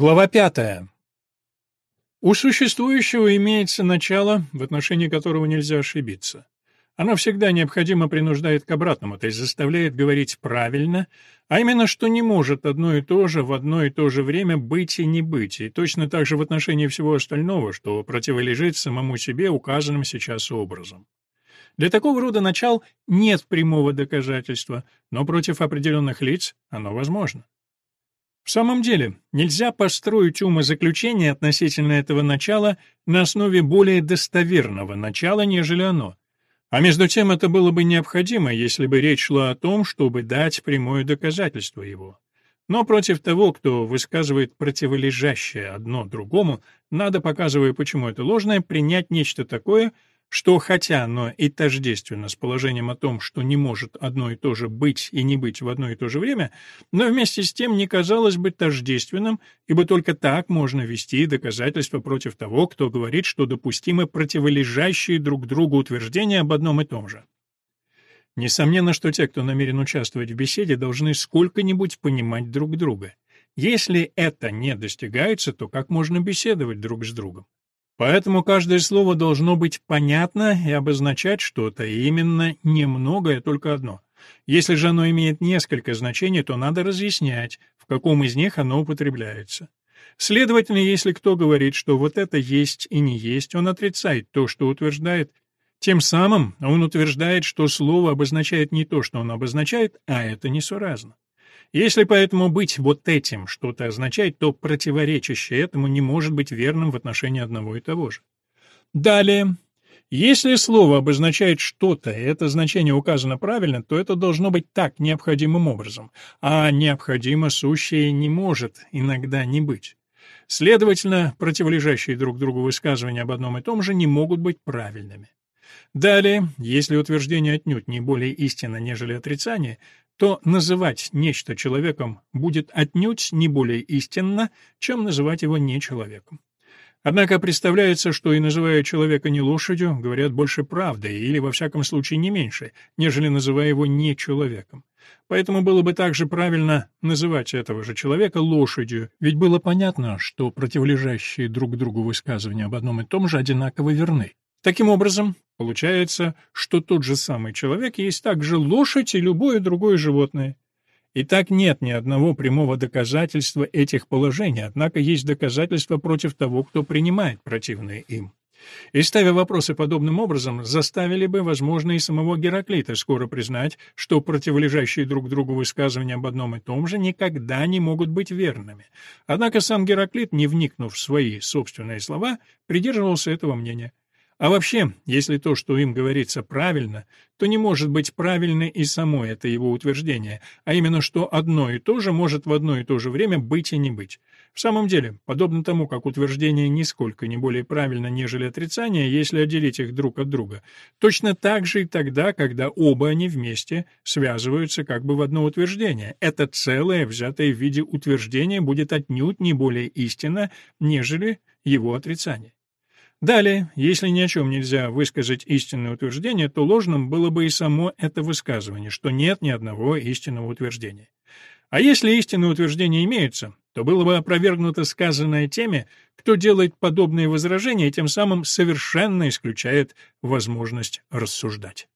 Глава пятая. У существующего имеется начало, в отношении которого нельзя ошибиться. Оно всегда необходимо принуждает к обратному, то есть заставляет говорить правильно, а именно, что не может одно и то же в одно и то же время быть и не быть, и точно так же в отношении всего остального, что противолежит самому себе указанным сейчас образом. Для такого рода начал нет прямого доказательства, но против определенных лиц оно возможно. В самом деле, нельзя построить умозаключение относительно этого начала на основе более достоверного начала, нежели оно. А между тем это было бы необходимо, если бы речь шла о том, чтобы дать прямое доказательство его. Но против того, кто высказывает противолежащее одно другому, надо, показывая, почему это ложное, принять нечто такое, что хотя оно и тождественно с положением о том, что не может одно и то же быть и не быть в одно и то же время, но вместе с тем не казалось бы тождественным, ибо только так можно вести доказательства против того, кто говорит, что допустимы противолежащие друг другу утверждения об одном и том же. Несомненно, что те, кто намерен участвовать в беседе, должны сколько-нибудь понимать друг друга. Если это не достигается, то как можно беседовать друг с другом? Поэтому каждое слово должно быть понятно и обозначать что-то, и именно немногое, только одно. Если же оно имеет несколько значений, то надо разъяснять, в каком из них оно употребляется. Следовательно, если кто говорит, что вот это есть и не есть, он отрицает то, что утверждает. Тем самым он утверждает, что слово обозначает не то, что он обозначает, а это несуразно. Если поэтому быть вот этим что-то означает, то противоречащее этому не может быть верным в отношении одного и того же. Далее. Если слово обозначает что-то, и это значение указано правильно, то это должно быть так необходимым образом, а необходимо сущее не может иногда не быть. Следовательно, противолежащие друг другу высказывания об одном и том же не могут быть правильными. Далее, если утверждение отнюдь не более истинно, нежели отрицание, то называть нечто человеком будет отнюдь не более истинно, чем называть его не человеком. Однако представляется, что и называя человека не лошадью, говорят больше правды, или во всяком случае не меньше, нежели называя его не человеком. Поэтому было бы также правильно называть этого же человека лошадью, ведь было понятно, что противолежащие друг другу высказывания об одном и том же одинаково верны. Таким образом, получается, что тот же самый человек есть также лошадь и любое другое животное. И так нет ни одного прямого доказательства этих положений, однако есть доказательства против того, кто принимает противные им. И ставя вопросы подобным образом, заставили бы, возможно, и самого Гераклита скоро признать, что противолежащие друг другу высказывания об одном и том же никогда не могут быть верными. Однако сам Гераклит, не вникнув в свои собственные слова, придерживался этого мнения. А вообще, если то, что им говорится, правильно, то не может быть правильно и само это его утверждение, а именно, что одно и то же может в одно и то же время быть и не быть. В самом деле, подобно тому, как утверждение нисколько не более правильно, нежели отрицание, если отделить их друг от друга, точно так же и тогда, когда оба они вместе связываются как бы в одно утверждение. Это целое, взятое в виде утверждения, будет отнюдь не более истинно, нежели его отрицание. Далее, если ни о чем нельзя высказать истинное утверждение, то ложным было бы и само это высказывание, что нет ни одного истинного утверждения. А если истинные утверждения имеются, то было бы опровергнуто сказанное теми, кто делает подобные возражения и тем самым совершенно исключает возможность рассуждать.